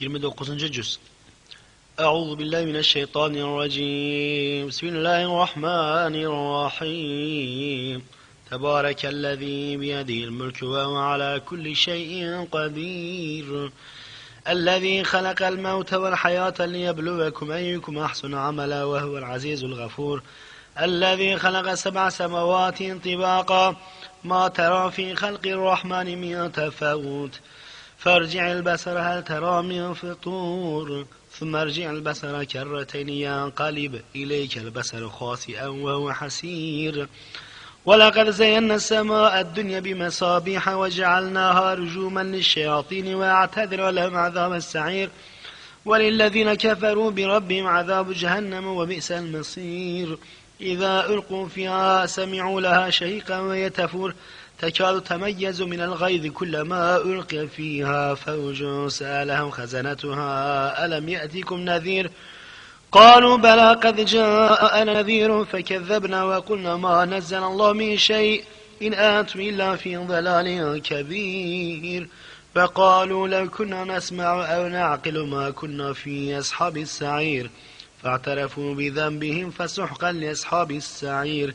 29. cüz Euzu billahi mineşşeytanirracim. Bismillahirrahmanirrahim. Tebarekellezî biyedihil mülkü ve alâ kulli şeyin kadîr. الذي خلق الموت والحياة ليبلوكم أيكم أحسن عملا وهو العزيز الغفور الذي خلق سبع سماوات طباقا ما ترى في خلق الرحمن من تفاوت فارجع البصر هل ترى من فطور؟ ثم ارجع البصر كرتين ينقلب إليك البصر خاسئا وهو حسير. ولقد زينا السماء الدنيا بمصابيح وجعلناها رجوما للشياطين واعتذر لهم عذاب السعير. وللذين كفروا بربهم عذاب جهنم وبئس المصير. إذا ألقوا فيها سمعوا لها شهيقا ويتفور تكاد تميز من الغيظ كلما ألقي فيها فوج سألهم خزنتها ألم يأتكم نذير؟ قالوا بلى قد جاء نذير فكذبنا وقلنا ما نزل الله من شيء إن أنتم إلا في ضلال كبير. فقالوا لو كنا نسمع أو نعقل ما كنا في أصحاب السعير فاعترفوا بذنبهم فسحقا لأصحاب السعير.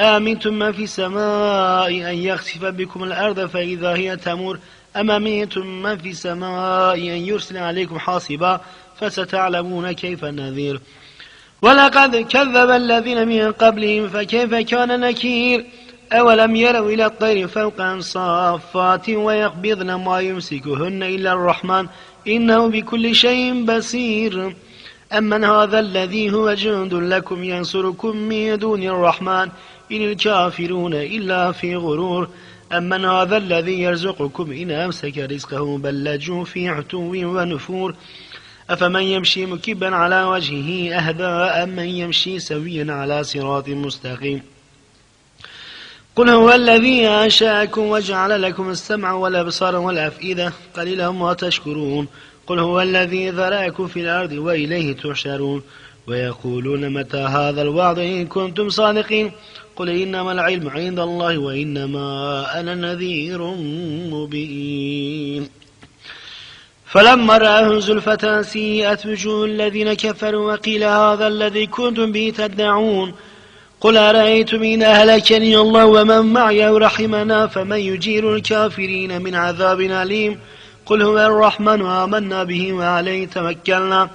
آمنتم من في السماء أن يخسف بكم الأرض فإذا هي تمور. أم أمنتم من في السماء أن يرسل عليكم حاصبا فستعلمون كيف النذير ولقد كذب الذين من قبلهم فكيف كان نكير؟ أولم يروا إلى الطير فوق صافات ويقبضن ما يمسكهن إلا الرحمن؟ إنه بكل شيء بصير. أمن هذا الذي هو جند لكم ينصركم من دون الرحمن. إن الكافرون إلا في غرور. أمن هذا الذي يرزقكم إن أمسك رزقه بل لجوا في عتو ونفور. أفمن يمشي مكبا على وجهه أهدى أم من يمشي سويا على صراط مستقيم. قل هو الذي أنشأكم وجعل لكم السمع والأبصار والأفئدة قليلا ما تشكرون. قل هو الذي ذرأكم في الأرض وإليه تحشرون. ويقولون متى هذا الوعد إن كنتم صادقين؟ قل إنما العلم عند الله وإنما أنا نذير مبين. فلما رأه زلفة سيئت وجوه الذين كفروا وقيل هذا الذي كنتم به تدعون؟ قل أرأيتم إن أهلكني الله ومن معي رحمنا فمن يجير الكافرين من عذاب أليم؟ قل هو الرحمن آمنا به وعليه توكلنا.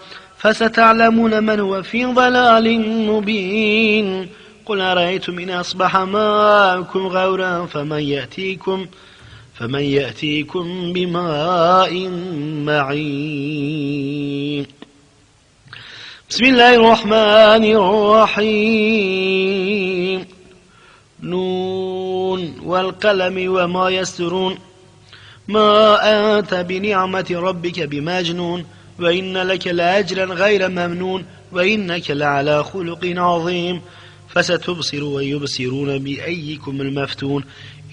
فستعلمون من هو في ضلال مبين. قل أرأيتم إن أصبح ماءكم غورا فمن يأتيكم فمن يأتيكم بماء معين. بسم الله الرحمن الرحيم. نون والقلم وما يسترون ما أنت بنعمة ربك بمجنون. وإن لك لأجرا غير ممنون وإنك لعلى خلق عظيم فستبصر ويبصرون بأيكم المفتون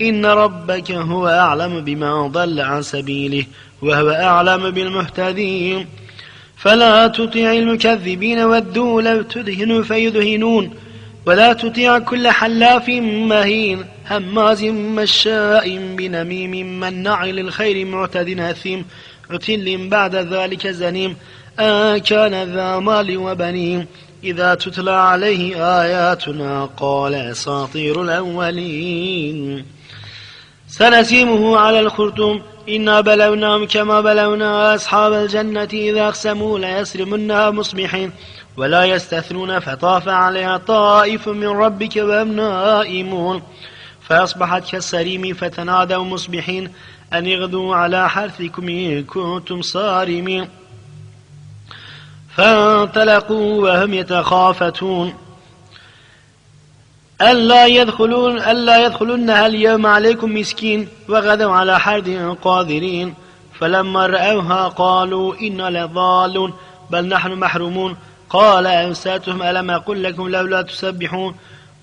إن ربك هو أعلم بما ضل عن سبيله وهو أعلم بالمهتدين فلا تطع المكذبين ودوا لو تدهنوا فيدهنون ولا تطع كل حلاف مهين هماز مشاء بنميم منع للخير معتد أثيم عتل بعد ذلك زنيم آه كان ذا مال وبنين إذا تتلى عليه آياتنا قال أساطير الأولين سنسيمه على الخرطوم إنا بلوناهم كما بلونا أصحاب الجنة إذا أقسموا ليسرمنها مصبحين ولا يستثنون فطاف عليها طائف من ربك وهم نائمون فأصبحت كالسريم فتنادوا مصبحين أن يغدوا على حرثكم إن كنتم صارمين. فانطلقوا وهم يتخافتون. ألا يدخلون ألا يدخلنها اليوم عليكم مسكين وغدوا على حرد قادرين. فلما رأوها قالوا إنا لضالون بل نحن محرومون. قال أنساتهم ألم أقل لكم لولا تسبحون؟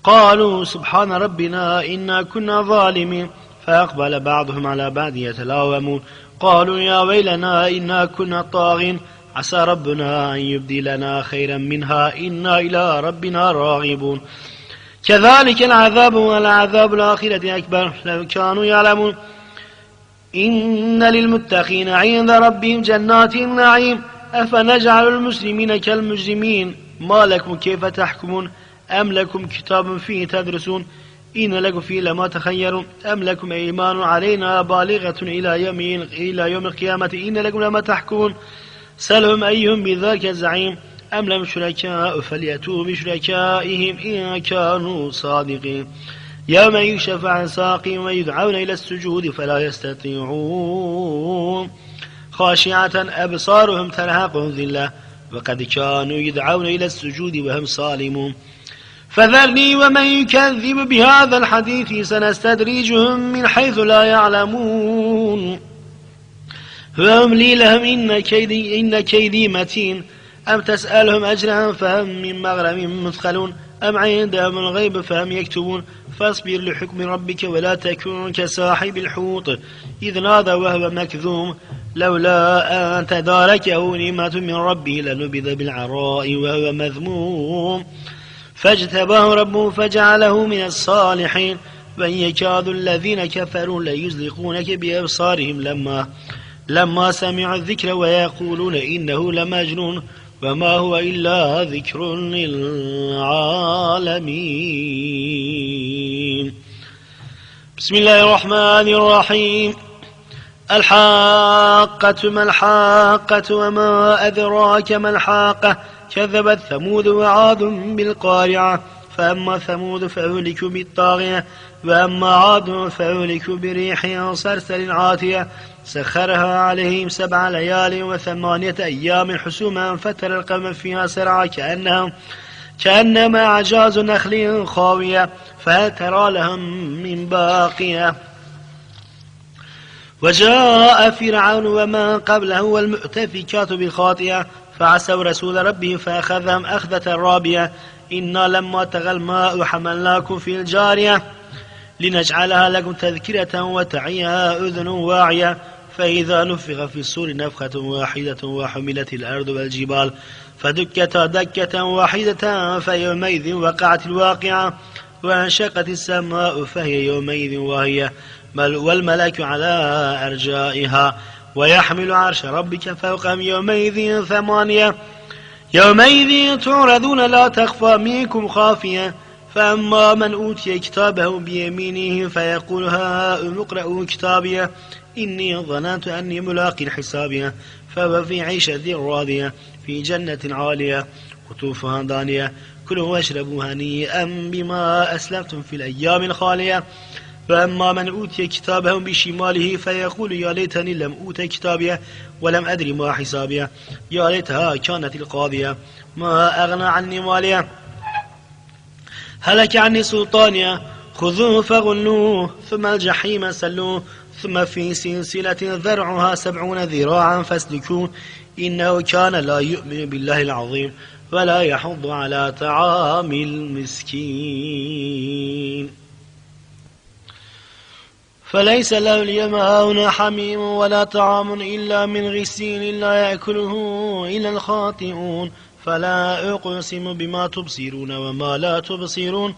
قالوا سبحان ربنا إنا كنا ظالمين. فأقبل بعضهم على بعض يتلاومون. قالوا يا ويلنا إنا كنا طاغين. عسى ربنا أن يبدي لنا خيرا منها. إنا إلى ربنا راغبون. كذلك العذاب والعذاب الآخرة أكبر. لو كانوا يعلمون. إن للمتقين عند ربهم جنات النعيم. أفنجعل المسلمين كالمجرمين؟ ما لكم كيف تحكمون؟ أم لكم كتاب فيه تدرسون؟ إن لكم فيه لما تخيرون أم لكم إيمان علينا بالغة إلى يوم إلى يوم القيامة؟ إن لكم لما تحكمون. سلهم أيهم بذاك الزعيم أم لم شركاء فليأتوا بشركائهم إن كانوا صادقين. يوم يكشف عن ساق ويدعون إلى السجود فلا يستطيعون. خاشعة أبصارهم ترهقهم ذلة وقد كانوا يدعون إلى السجود وهم صالمون. فذرني ومن يكذب بهذا الحديث سنستدريجهم من حيث لا يعلمون. فأملي لهم إن كيدي, إن كيدي متين. أم تسألهم أجرا فهم من مغرم مثقلون. أم عندهم الغيب فهم يكتبون. فاصبر لحكم ربك ولا تكن كصاحب الحوت. إذ نادى وهو مكذوم. لولا أن تداركه نعمة من ربه لنبذ بالعراء وهو مذموم. فاجتباه ربه فجعله من الصالحين. وإن يكاد الذين كفروا ليزلقونك بأبصارهم لما لما سمعوا الذكر ويقولون إنه لمجنون. وما هو إلا ذكر للعالمين. بسم الله الرحمن الرحيم. الحاقة ما الحاقة وما أدراك ما الحاقة. كذبت ثمود وعاد بالقارعة فأما ثمود فأهلكوا بالطاغية وأما عاد فأهلكوا بريح صرصر عاتية. سخرها عليهم سبع ليال وثمانية أيام حسوما فتر القوم فيها سرعا كأنهم كأنما أعجاز نخل خاوية فهل ترى لهم من باقية؟ وجاء فرعون وما قبله والمؤتفكات بالخاطئة فعسوا رسول ربهم فأخذهم أخذة رابية. إنا لما تغى الماء حملناكم في الجارية لنجعلها لكم تذكرة وتعيها أذن واعية. فإذا نفخ في السور نفخة واحدة وحملت الأرض والجبال. فدكتا دكة واحدة فيومئذ وقعت الواقعة. وانشقت السماء فهي يومئذ واهية. والملك على أرجائها ويحمل عرش ربك فوقهم يومئذ ثمانية. يومئذ تعرضون لا تخفى منكم خافية. فأما من أوتي كتابه بيمينه فيقول هاؤم اقرأوا كتابيه إني ظننت أني ملاق حسابيه فهو في عيشة راضية في جنة عالية قطوفها دانية. كلوا واشربوا هنيئا بما أسلفتم في الأيام الخالية. فأما من أوتي كتابه بشماله فيقول يا ليتني لم أوت كتابيه ولم أدري ما حسابيه يا ليتها كانت القاضية ما أغنى عني ماليه هلك عني سلطانيا خذوه فغلوه ثم الجحيم سلوه ثم في سلسلة ذرعها سبعون ذراعا فاسلكوه إنه كان لا يؤمن بالله العظيم ولا يحض على طعام المسكين فليس له اليوم هاهنا حميم ولا طعام إلا من غسيل لا يأكله إلا الخاطئون. فلا أقسم بما تبصرون وما لا تبصرون.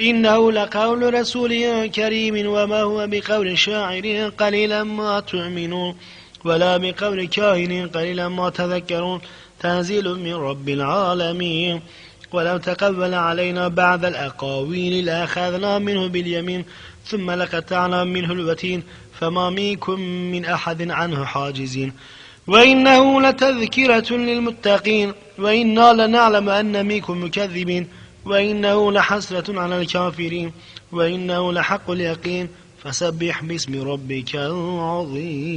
إنه لقول رسول كريم وما هو بقول شاعر قليلا ما تؤمنون ولا بقول كاهن قليلا ما تذكرون. تنزيل من رب العالمين. ولو تقبل علينا بعض الأقاويل لأخذنا منه باليمين ثم لقطعنا منه الوتين فما منكم من أحد عنه حاجزين. وإنه لتذكرة للمتقين وإنا لنعلم أن منكم مكذبين. وإنه لحسرة على الكافرين وإنه لحق اليقين. فسبح باسم ربك العظيم.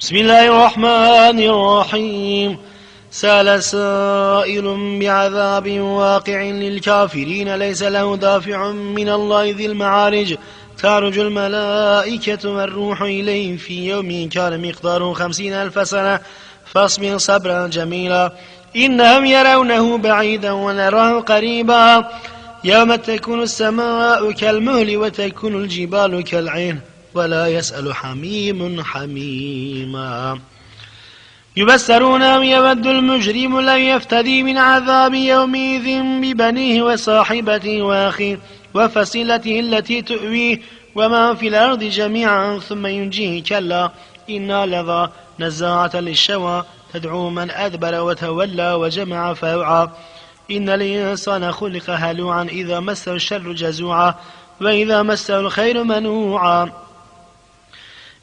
بسم الله الرحمن الرحيم. سأل سائل بعذاب واقع للكافرين ليس له دافع من الله ذي المعارج. تعرج الملائكة والروح إليه في يوم كان مقداره خمسين ألف سنة. فاصبر صبرا جميلا. إنهم يرونه بعيدا ونراه قريبا. يوم تكون السماء كالمهل وتكون الجبال كالعين. ولا يسأل حميم حميما. يبسرونهم يود المجرم لن يفتدي من عذاب يومئذ ببنيه وصاحبته وأخيه وفصيلته التي تؤويه وما في الأرض جميعا ثم ينجيه كلا إنا لظى نزاعة للشوى تدعو من أدبر وتولى وجمع فأوعى إن الإنسان خلق هلوعا إذا مسه الشر جزوعا وإذا مسه الخير منوعا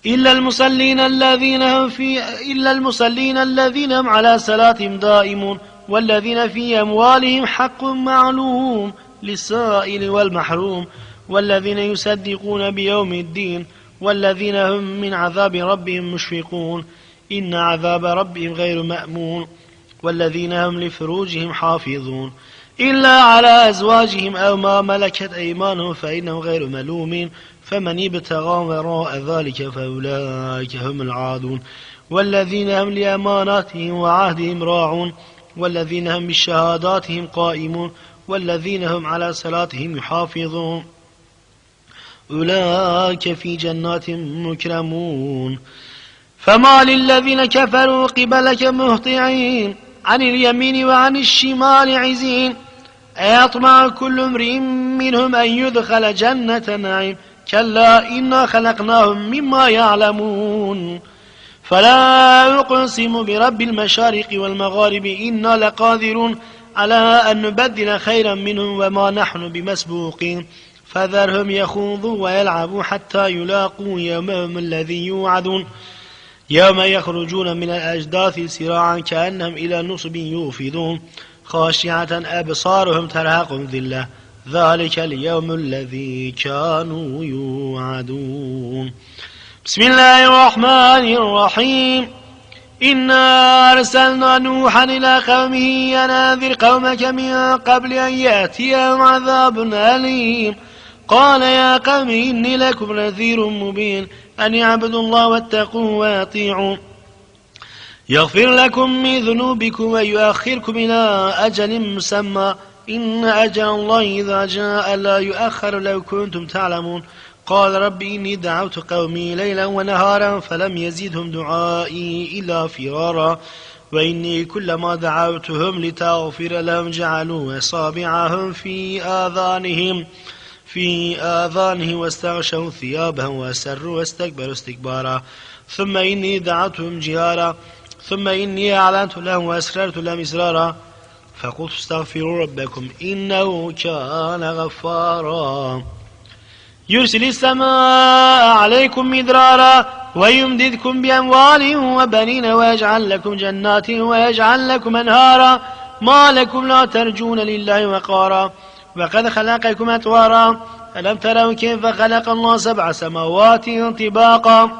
إلا المصلين الذين هم في إلا المصلين الذين هم على صلاتهم دائمون والذين في أموالهم حق معلوم للسائل والمحروم والذين يصدقون بيوم الدين والذين هم من عذاب ربهم مشفقون إن عذاب ربهم غير مأمون والذين هم لفروجهم حافظون إلا على أزواجهم أو ما ملكت أيمانهم فإنهم غير ملومين فمن ابتغى وراء ذلك فأولئك هم العادون. والذين هم لأماناتهم وعهدهم راعون. والذين هم بشهاداتهم قائمون. والذين هم على صلاتهم يحافظون. أولئك في جنات مكرمون. فما للذين كفروا قبلك مهطعين. عن اليمين وعن الشمال عزين. أيطمع كل امرئ منهم أن يدخل جنة نعيم. كلا إنا خلقناهم مما يعلمون. فلا أقسم برب المشارق والمغارب إنا لقادرون على أن نبدل خيرا منهم وما نحن بمسبوقين. فذرهم يخوضوا ويلعبوا حتى يلاقوا يومهم الذي يوعدون. يوم يخرجون من الأجداث سراعا كأنهم إلى نصب يوفدون خاشعة أبصارهم ترهقهم ذلة. ذلك اليوم الذي كانوا يوعدون. بسم الله الرحمن الرحيم. إنا أرسلنا نوحا إلى قومه يناذر قومك من قبل أن يأتيهم عذاب أليم. قال يا قوم إني لكم نذير مبين. أن يعبدوا الله واتقوه ويطيعوا يغفر لكم من ذنوبكم ويؤخركم إلى أجل مسمى. إن أجل الله إذا جاء لا يؤخر لو كنتم تعلمون. قال رب إني دعوت قومي ليلا ونهارا فلم يزدهم دعائي إلا فرارا. وإني كلما دعوتهم لتغفر لهم جعلوا أصابعهم في آذانهم في آذانه واستغشوا ثيابهم وأسروا واستكبروا استكبارا. ثم إني دعوتهم جهارا ثم إني أعلنت لهم وأسررت لهم إسرارا. فقلت استغفروا ربكم إنه كان غفارا. يرسل السماء عليكم مدرارا ويمددكم بأموال وبنين ويجعل لكم جنات ويجعل لكم أنهارا. ما لكم لا ترجون لله وقارا. وقد خلقكم أطوارا. ألم تروا كيف خلق الله سبع سماوات طباقا؟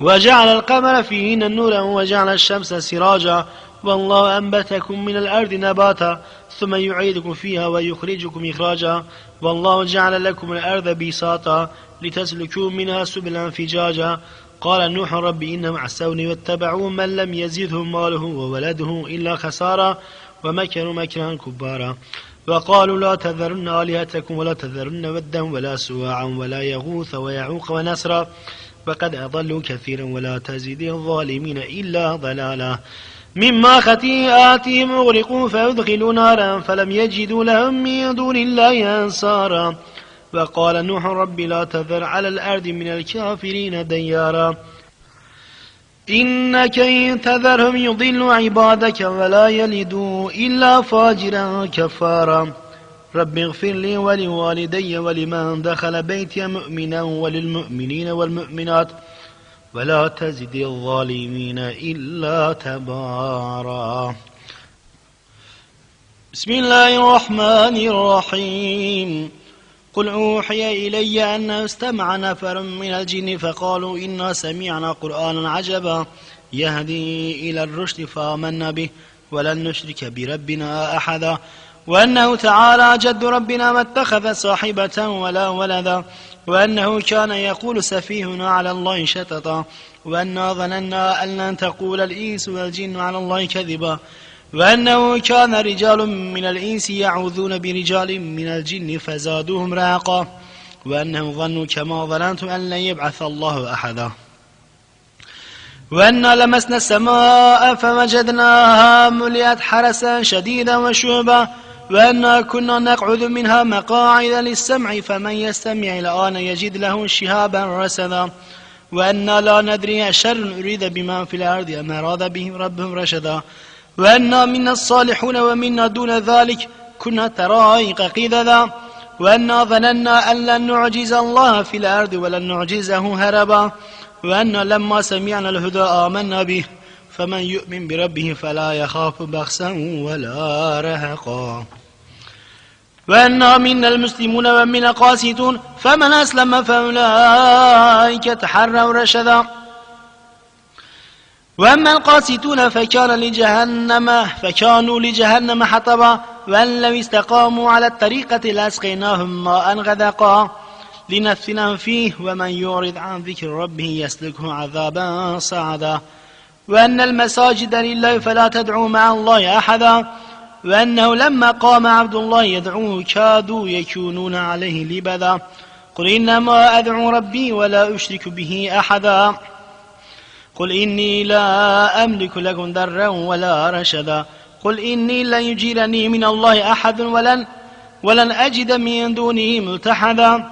وجعل القمر فيهن نورا وجعل الشمس سراجا. والله أنبتكم من الأرض نباتا ثم يعيدكم فيها ويخرجكم إخراجا. والله جعل لكم الأرض بساطا لتسلكوا منها سبلا فجاجا. قال نوح رب إنهم عسوني واتبعوا من لم يزدهم ماله وولده إلا خسارا ومكروا مكرا كبارا. وقالوا لا تذرن آلهتكم ولا تذرن ودا ولا سواعا ولا يغوث ويعوق ونسرا. وقد أضلوا كثيرا ولا تزيد الظالمين إلا ضلالا. مما خطيئاتهم أغرقوا فأدخلوا نارا فلم يجدوا لهم من دون الله أنصارا. وقال نوح رب لا تذر على الأرض من الكافرين ديارا. إنك إن تذرهم يضلوا عبادك ولا يلدوا إلا فاجرا كفارا. رب اغفر لي ولوالدي ولمن دخل بيتي مؤمنا وللمؤمنين والمؤمنات. ولا تزد الظالمين إلا تبارا. بسم الله الرحمن الرحيم. قل أوحي إلي أن استمع نفر من الجن فقالوا إنا سمعنا قرآنا عجبا. يهدي إلى الرشد فآمنا به. ولن نشرك بربنا أحدا. وأنه تعالى جد ربنا ما اتخذ صاحبة ولا ولدا. وأنه كان يقول سفيهنا على الله شتطا وأنا ظننا أن لن تقول الإنس والجن على الله كذبا وأنه كان رجال من الإنس يعوذون برجال من الجن فزادوهم رهقا وأنهم ظنوا كما ظننتم أن لن يبعث الله أحدا. وأنا لمسنا السماء فوجدناها ملئت حرسا شديدا وشوبا وأنا كنا نقعد منها مقاعد للسمع فمن يستمع الآن يجد له شهابا رسدا. وأنا لا ندري أشر أريد بما في الأرض أم أراد بهم ربهم رشدا. وأنا منا الصالحون ومنا دون ذلك كنا ترائق قددا. وأنا ظننا أن لن نعجز الله في الأرض ولن نعجزه هربا. وأنا لما سمعنا الهدى آمنا به. فمن يؤمن بربه فلا يخاف بخسا ولا رهقا. وأنا منا المسلمون ومنا قاسطون فمن أسلم فأولئك تحروا رشدا. وأما القاسطون فكان لجهنم فكانوا لجهنم حطبا. وأن لم استقاموا على الطريقة لأسقيناهم ماء غدقا. لنفتنهم فيه ومن يعرض عن ذكر ربه يسلكه عذابا صعدا. وأن المساجد لله فلا تدعوا مع الله أحدا وأنه لما قام عبد الله يدعوه كادوا يكونون عليه لبدا. قل إنما أدعو ربي ولا أشرك به أحدا. قل إني لا أملك لكم ضرا ولا رشدا. قل إني لن يجيرني من الله أحد ولن ولن أجد من دونه ملتحدا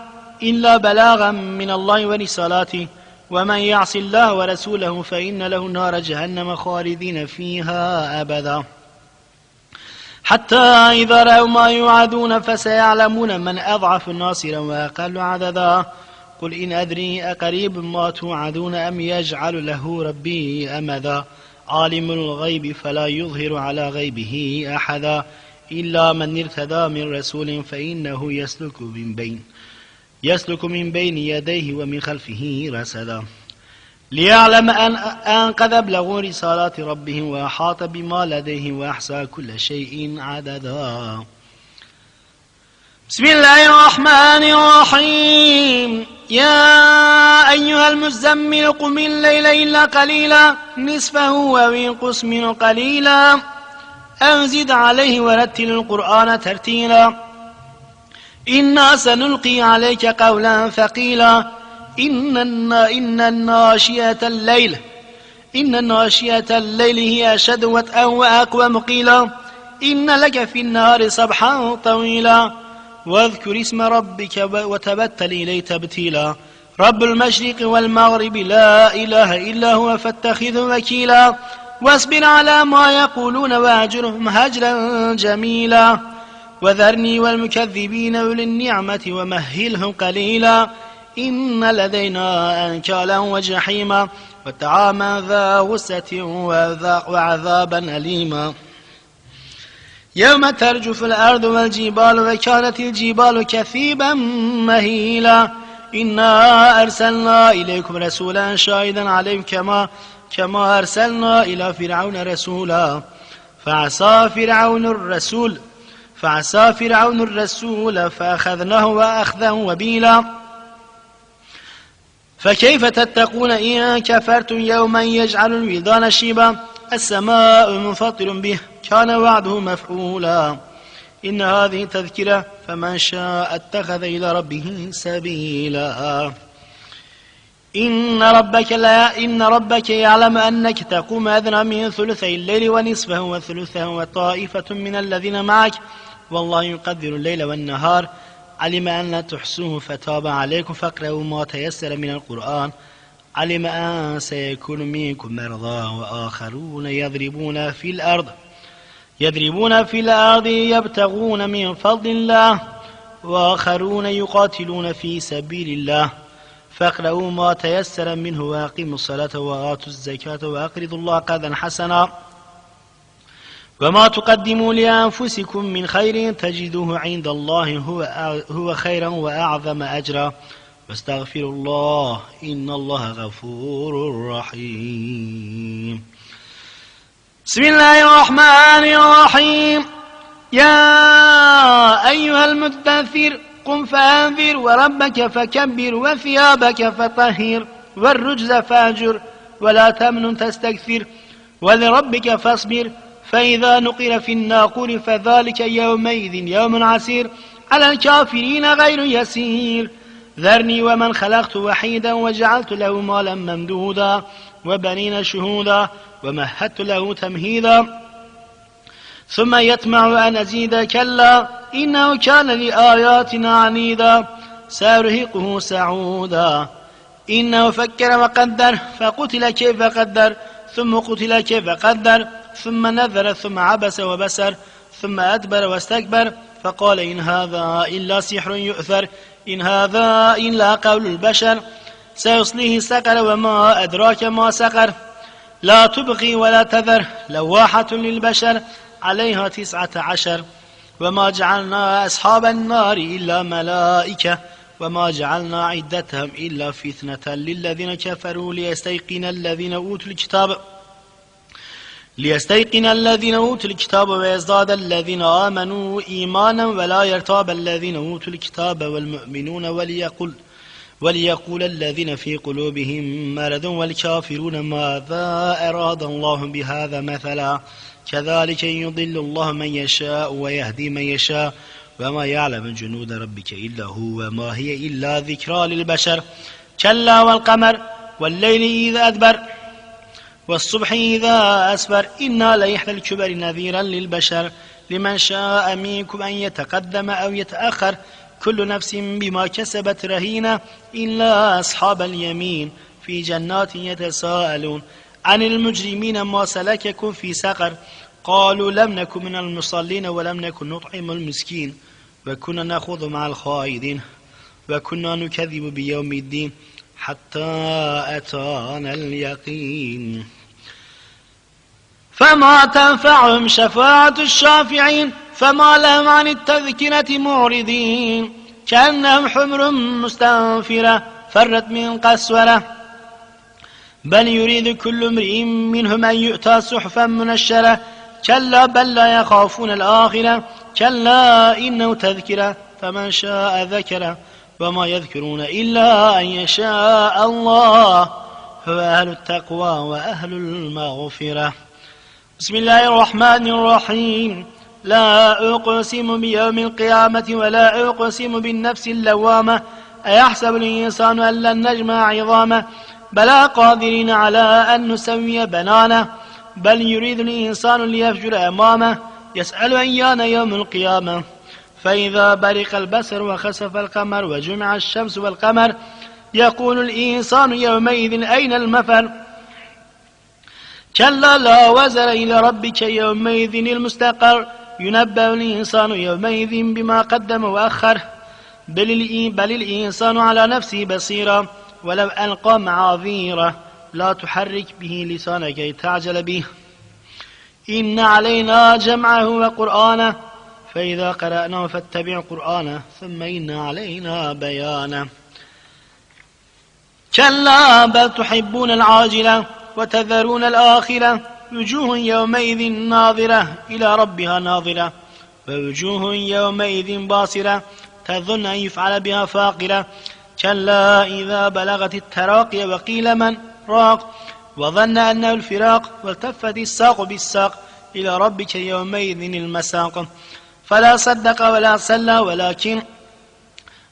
إلا بلاغا من الله ورسالاته. ومن يعص الله ورسوله فإن له نار جهنم خالدين فيها أبدا. حتى إذا رأوا ما يوعدون فسيعلمون من أضعف ناصرا وأقل عددا. قل إن أدري أقريب ما توعدون أم يجعل له ربي أمدا. عالم الغيب فلا يظهر على غيبه أحدا. إلا من ارتدى من رسول فإنه يسلك من بين. يسلك من بين يديه ومن خلفه رسدا. ليعلم أن, أن قد أبلغوا رسالات ربهم وأحاط بما لديهم وأحصى كل شيء عددا. بسم الله الرحمن الرحيم. يا أيها المزمل قم الليل إلا قليلا نصفه وانقص منه قليلا. أنزد عليه ورتل القرآن ترتيلا. إنا سنلقي عليك قولا ثقيلا. إن إن الناشية الليل. إن الناشية الليل هي أشد وطئا وأقوى مقيلا. إن لك في النهار صبحا طويلا. واذكر اسم ربك وتبتل إليه تبتيلا. رب المشرق والمغرب لا إله إلا هو فاتخذ وكيلا. واصبر على ما يقولون واهجرهم هجرا جميلا. وذرني والمكذبين أولي النعمة ومهلهم قليلا إن لدينا أنكالا وجحيما وطعاما ذا غسة وعذابا أليما. يوم ترجف الأرض والجبال وكانت الجبال كثيبا مهيلا. إنا أرسلنا إليكم رسولا شاهدا عليكم كما كما أرسلنا إلى فرعون رسولا. فعصى فرعون الرسول فعصى فرعون الرسول فأخذناه وأخذا وبيلا. فكيف تتقون إن كفرتم يوما يجعل الولدان شيبا؟ السماء منفطر به كان وعده مفعولا. إن هذه تذكرة فمن شاء اتخذ إلى ربه سبيلا. إن ربك لا إن ربك يعلم أنك تقوم أدنى من ثلثي الليل ونصفه وثلثه وطائفة من الذين معك. والله يقدر الليل والنهار. علم أن لا تحسوه فتاب عليكم فاقرأوا ما تيسر من القرآن. علم أن سيكون منكم مرضى وآخرون يضربون في الأرض. يضربون في الأرض يبتغون من فضل الله وآخرون يقاتلون في سبيل الله. فاقرأوا ما تيسر منه وأقيموا الصلاة وآتوا الزكاة وأقرضوا الله قرضا حسنا. وما تقدموا لأنفسكم من خير تجدوه عند الله هو, هو خيرا وأعظم أجرا. واستغفروا الله إن الله غفور رحيم. بسم الله الرحمن الرحيم. يا أيها المدثر قم فأنذر وربك فكبر وثيابك فطهر والرجز فاجر ولا تمن تستكثر ولربك فاصبر. فإذا نقر في الناقور فذلك يومئذ يوم عسير على الكافرين غير يسير. ذرني ومن خلقت وحيدا وجعلت له مالا ممدودا وبنين شهودا ومهدت له تمهيدا. ثم يطمع أن أزيد كلا إنه كان لآياتنا عنيدا. سأرهقه سعودا. إنه فكر وقدر فقتل كيف قدر ثم قتل كيف قدر. ثم نذر ثم عبس وبسر ثم أدبر واستكبر فقال إن هذا إلا سحر يؤثر إن هذا إلا قول البشر. سيصليه سقر وما أدراك ما سقر. لا تبقي ولا تذر لواحة للبشر عليها تسعة عشر. وما جعلنا أصحاب النار إلا ملائكة وما جعلنا عدتهم إلا فتنة للذين كفروا ليستيقن الذين أوتوا الكتاب. ليستيقن الذين أوتوا الكتاب ويزداد الذين آمنوا إيمانا ولا يرتاب الذين أوتوا الكتاب والمؤمنون وليقل وليقول الذين في قلوبهم مرض والكافرون ماذا أراد الله بهذا مثلا؟ كذلك يضل الله من يشاء ويهدي من يشاء وما يعلم جنود ربك إلا هو وما هي إلا ذكرى للبشر. كلا والقمر والليل إذا أدبر. والصبح إذا أسفر إنا ليحل الكبر نذيرا للبشر. لمن شاء منكم أن يتقدم أو يتأخر كل نفس بما كسبت رهينة إلا أصحاب اليمين في جنات يتساءلون. عن المجرمين ما سلككم في سقر؟ قالوا لم نكن من المصلين ولم نكن نطعم المسكين. وكنا نأخذ مع الخائدين وكنا نكذب بيوم الدين. حتى أتانا اليقين. فما تنفعهم شفاعة الشافعين فما لهم عن التذكرة معرضين. كأنهم حمر مستنفرة فرت من قسورة. بل يريد كل امرئ منهم أن يؤتى صحفا منشرة. كلا بل لا يخافون الآخرة كلا إنه تذكرة فمن شاء ذكره. وما يذكرون إلا أن يشاء الله. هو أهل التقوى وأهل المغفرة. بسم الله الرحمن الرحيم. لا أقسم بيوم القيامة ولا أقسم بالنفس اللوامة. أيحسب الإنسان أن لن نجمع عظامه؟ بلى قادرين على أن نسوي بنانه. بل يريد الإنسان ليفجر أمامه. يسأل أيان يوم القيامة؟ فإذا برق البصر وخسف القمر وجمع الشمس والقمر يقول الإنسان يومئذ أين المفر؟ كلا لا وزر إلى ربك يومئذ المستقر. ينبأ الإنسان يومئذ بما قدم وأخر. بل, بل الإنسان على نفسه بصيرا ولو ألقى معاذيره. لا تحرك به لسانك تعجل به. إن علينا جمعه وقرآنه. فإذا قرأناه فاتبع قرآنه ثم إن علينا بيانه. كلا بل تحبون العاجلة وتذرون الآخرة. وجوه يومئذ ناظرة إلى ربها ناظرة. ووجوه يومئذ باصرة تظن أن يفعل بها فاقرة. كلا إذا بلغت التراقي وقيل من؟ راق. وظن أنه الفراق والتفت الساق بالساق. إلى ربك يومئذ المساق. فلا صدق ولا صلى ولكن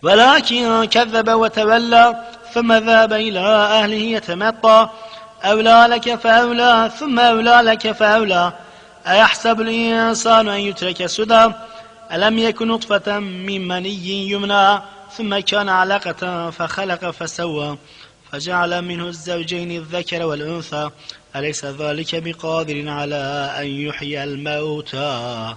ولكن كذب وتولى ثم ذهب إلى أهله يتمطى. أولى لك فأولى ثم أولى لك فأولى. أيحسب الإنسان أن يترك سدى؟ ألم يكن نطفة من مني يمنى؟ ثم كان علقة فخلق فسوى. فجعل منه الزوجين الذكر والأنثى. أليس ذلك بقادر على أن يحيي الموتى؟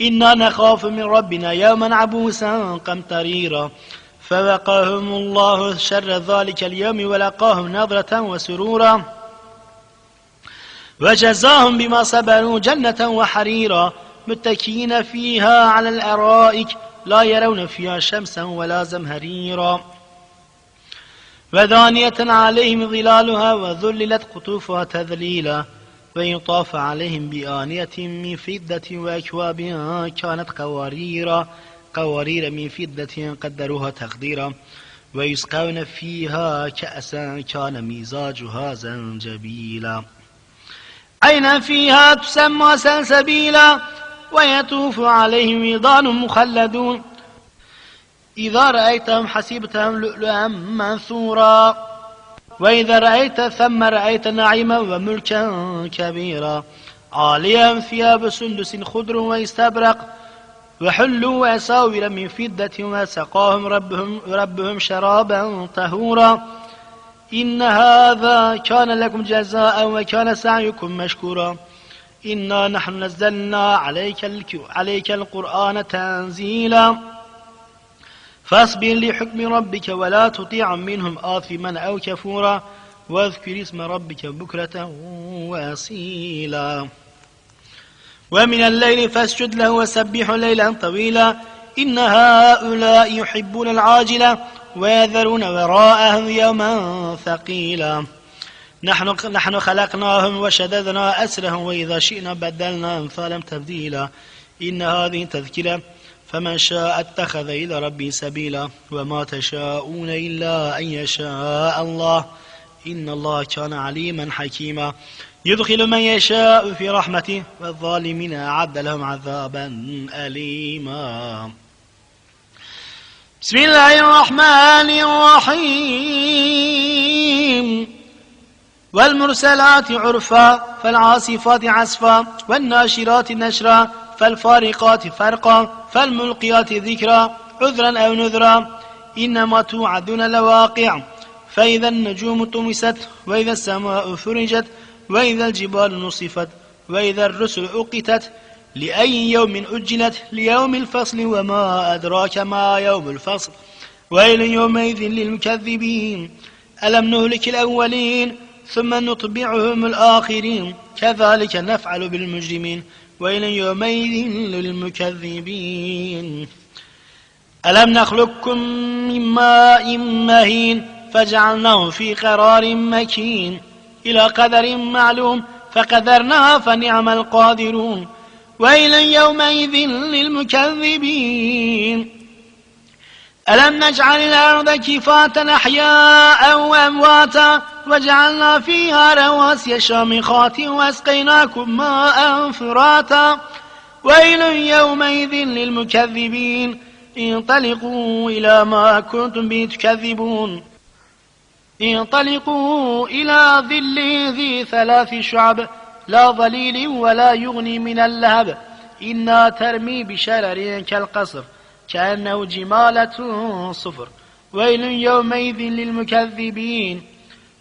إنا نخاف من ربنا يوما عبوسا قمطريرا. فوقاهم الله شر ذلك اليوم ولقاهم نظرة وسرورا. وجزاهم بما صبروا جنة وحريرا. متكين فيها على الأرائك لا يرون فيها شمسا ولا زمهريرا. ودانية عليهم ظلالها وذللت قطوفها تذليلا. ويطاف عليهم بآنية من فدة وأكواب كانت قواريرا قوارير من فدة قدروها تقديرا ويسقون فيها كأسا كان مزاجها زنجبيلا. عينا فيها تسمى سلسبيلا ويطوف عليهم ولدان مخلدون. إذا رأيتهم حسبتهم لؤلؤا منثورا. وإذا رأيت ثم رأيت نعيما وملكا كبيرا. عاليا ثياب سندس خضر واستبرق. وحلوا وأساور من فدة وسقاهم ربهم, ربهم شرابا طهورا. إن هذا كان لكم جزاء وكان سعيكم مشكورا. إنا نحن نزلنا عليك, عليك القرآن تنزيلا. فاصبر لحكم ربك ولا تطيع منهم آثما أو كفورا واذكر اسم ربك بكرة وأصيلا. ومن الليل فاسجد له وسبح ليلا طويلا. إن هؤلاء يحبون العاجلة ويذرون وراءهم يوما ثقيلا. نحن, نحن خلقناهم وشددنا أسرهم وإذا شئنا بدلنا أمثالهم تبديلا. إن هذه تذكرة فمن شاء اتخذ إلى ربي سبيلا وما تشاءون إلا أن يشاء الله إن الله كان عليما حكيما. يدخل من يشاء في رحمته والظالمين أعد لهم عذابا أليما. بسم الله الرحمن الرحيم. والمرسلات عرفا فالعاصفات عصفا والناشرات نشرا فالفارقات فرقا فالملقيات ذكرا عذرا أو نذرا. إنما توعدون لواقع فإذا النجوم طمست وإذا السماء فرجت وإذا الجبال نصفت وإذا الرسل أقتت. لأي يوم أجلت؟ ليوم الفصل وما أدراك ما يوم الفصل. ويل يومئذ للمكذبين. ألم نهلك الأولين؟ ثم نطبعهم الآخرين. كذلك نفعل بالمجرمين. ويل يومئذ للمكذبين. ألم نخلقكم من ماء مهين فجعلناه في قرار مكين. إلى قدر معلوم فقدرناها فنعم القادرون. ويل يومئذ للمكذبين. ألم نجعل الأرض كفاة أحياء وأمواتا وجعلنا فيها رواسي شامخات واسقيناكم ماء فراتا. ويل يومئذ للمكذبين. انطلقوا إلى ما كنتم به تكذبون. انطلقوا إلى ظل ذي ثلاث شعب. لا ظليل ولا يغني من اللهب. إنا ترمي بشرر كالقصر كأنه جمالة صفر. ويل يومئذ للمكذبين.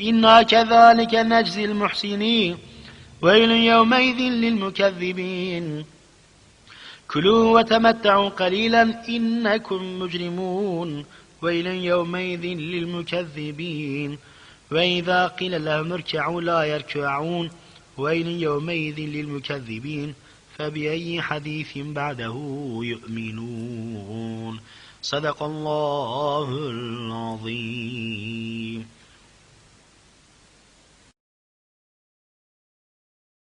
إنا كذلك نجزي المحسنين. ويل يومئذ للمكذبين. كلوا وتمتعوا قليلا إنكم مجرمون. ويل يومئذ للمكذبين. وإذا قيل لهم اركعوا لا يركعون ويل يومئذ للمكذبين. فبأي حديث بعده يؤمنون. صدق الله العظيم.